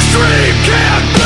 Swimming like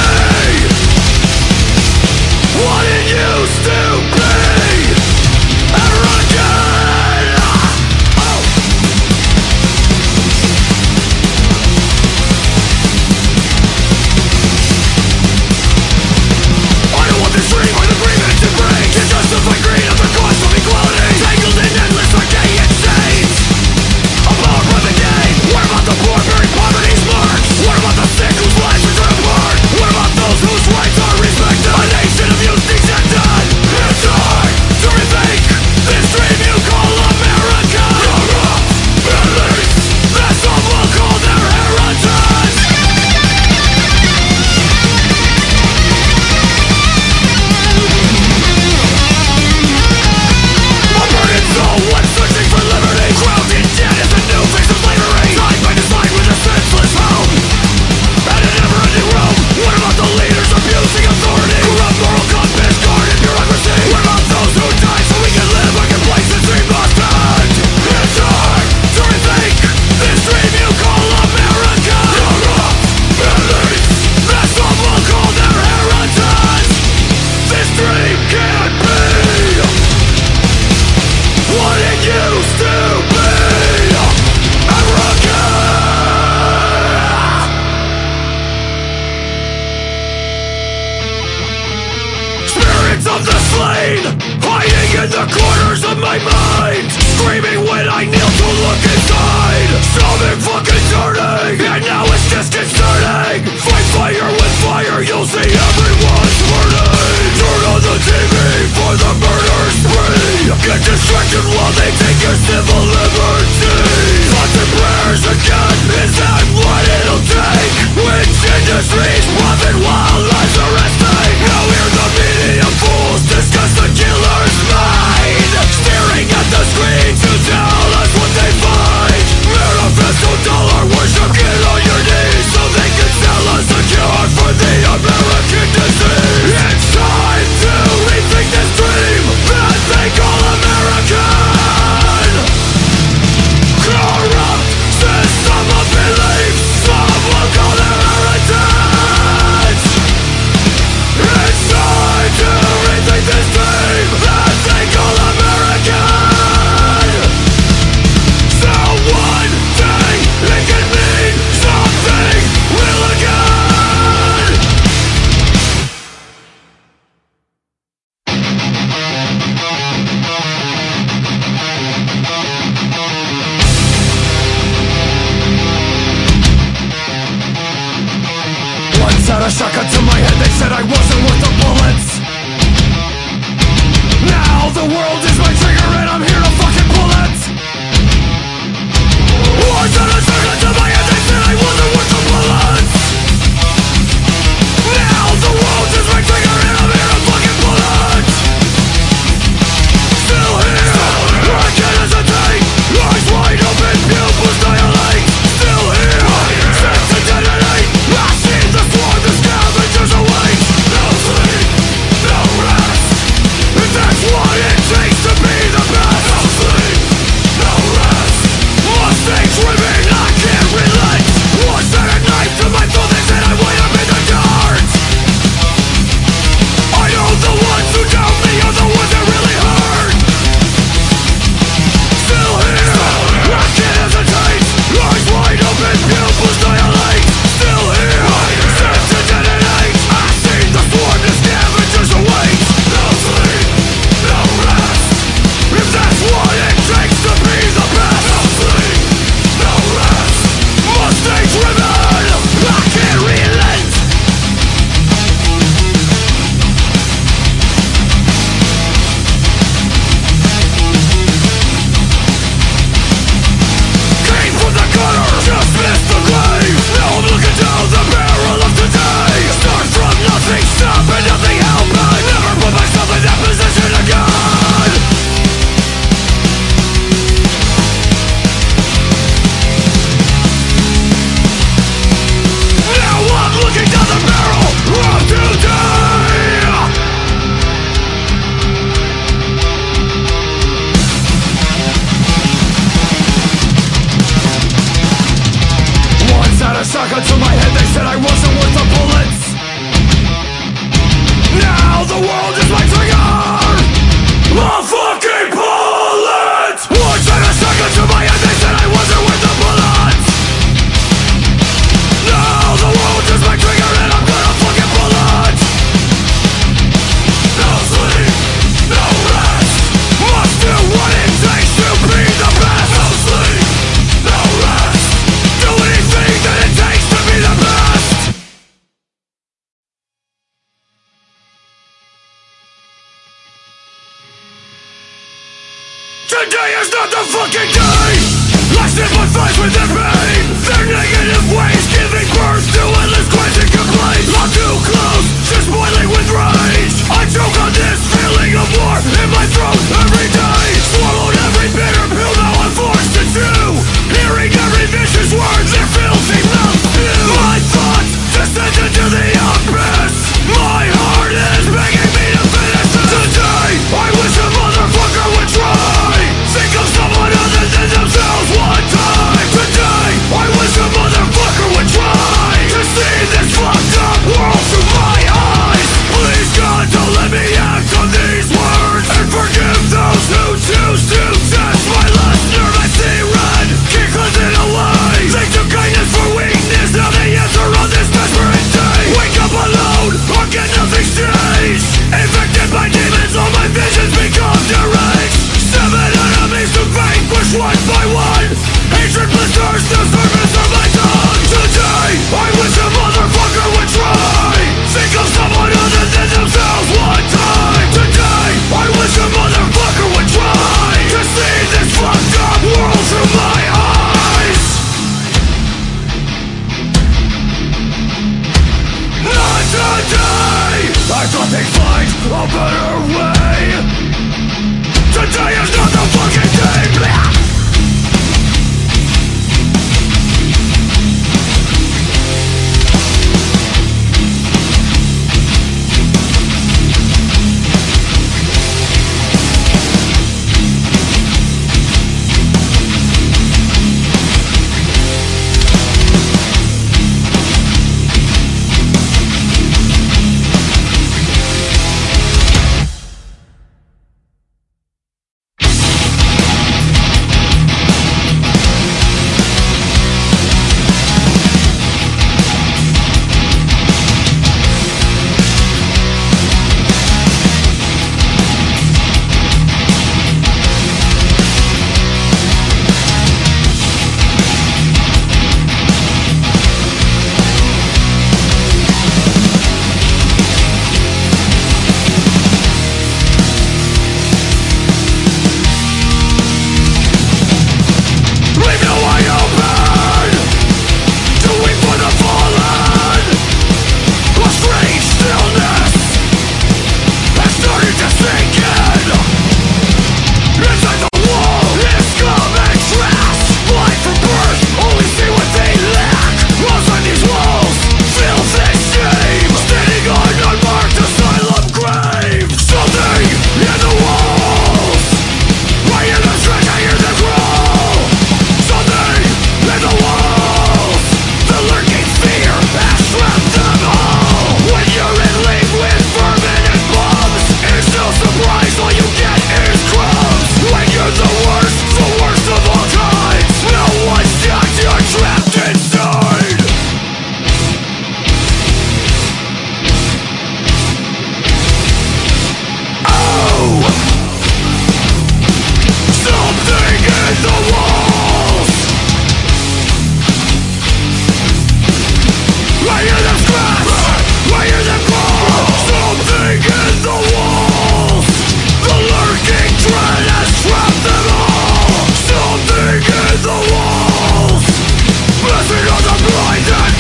Blessing of the blind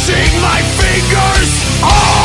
pushing my fingers.